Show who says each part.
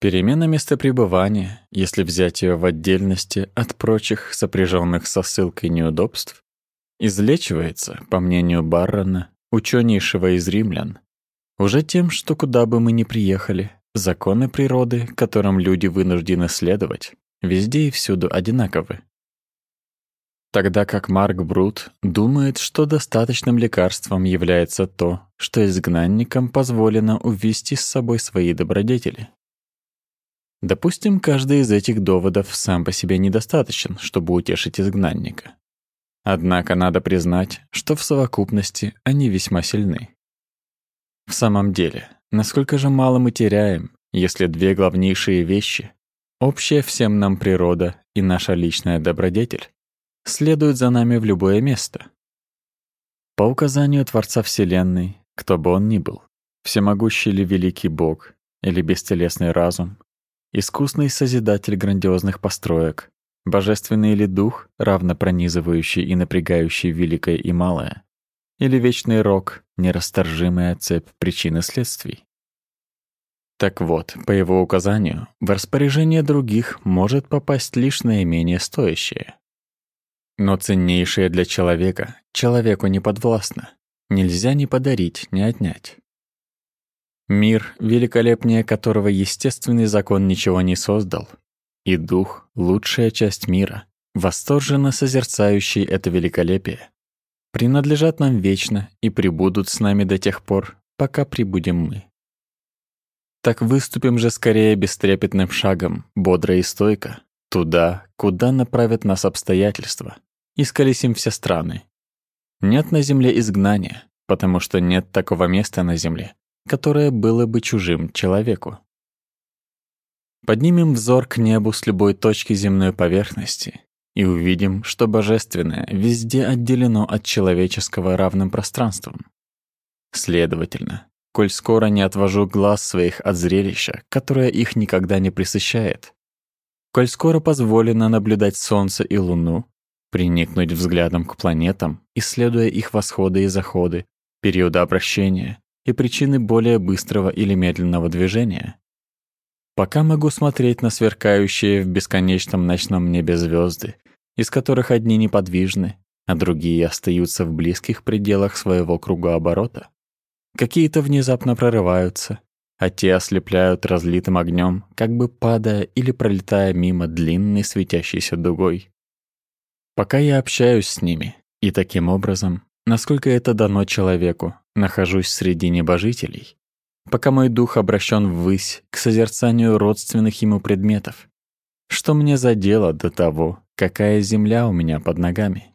Speaker 1: Перемена места пребывания, если взять ее в отдельности от прочих сопряженных со ссылкой неудобств, излечивается, по мнению Баррона, ученейшего из римлян, уже тем, что куда бы мы ни приехали, законы природы, которым люди вынуждены следовать, везде и всюду одинаковы. Тогда как Марк Брут думает, что достаточным лекарством является то, что изгнанникам позволено увести с собой свои добродетели. Допустим, каждый из этих доводов сам по себе недостаточен, чтобы утешить изгнанника. Однако надо признать, что в совокупности они весьма сильны. В самом деле, насколько же мало мы теряем, если две главнейшие вещи — общая всем нам природа и наша личная добродетель — следуют за нами в любое место. По указанию Творца Вселенной, кто бы он ни был, всемогущий ли великий Бог или бестелесный разум, искусный созидатель грандиозных построек, божественный ли дух, равно пронизывающий и напрягающий великое и малое, или вечный рок, нерасторжимая цепь причин и следствий. Так вот, по его указанию, в распоряжение других может попасть лишь наименее стоящее. Но ценнейшее для человека человеку не подвластно, нельзя ни подарить, ни отнять. Мир, великолепнее которого естественный закон ничего не создал, и дух — лучшая часть мира, восторженно созерцающий это великолепие, принадлежат нам вечно и пребудут с нами до тех пор, пока прибудем мы. Так выступим же скорее бестрепетным шагом, бодро и стойко, туда, куда направят нас обстоятельства, и сколесим все страны. Нет на земле изгнания, потому что нет такого места на земле, которое было бы чужим человеку. Поднимем взор к небу с любой точки земной поверхности и увидим, что божественное везде отделено от человеческого равным пространством. Следовательно, коль скоро не отвожу глаз своих от зрелища, которое их никогда не пресыщает, коль скоро позволено наблюдать Солнце и Луну, приникнуть взглядом к планетам, исследуя их восходы и заходы, периоды обращения, и причины более быстрого или медленного движения. Пока могу смотреть на сверкающие в бесконечном ночном небе звезды, из которых одни неподвижны, а другие остаются в близких пределах своего круга оборота. Какие-то внезапно прорываются, а те ослепляют разлитым огнем, как бы падая или пролетая мимо длинной светящейся дугой. Пока я общаюсь с ними, и таким образом, насколько это дано человеку, нахожусь среди небожителей, пока мой дух обращен ввысь к созерцанию родственных ему предметов. Что мне за дело до того, какая земля у меня под ногами?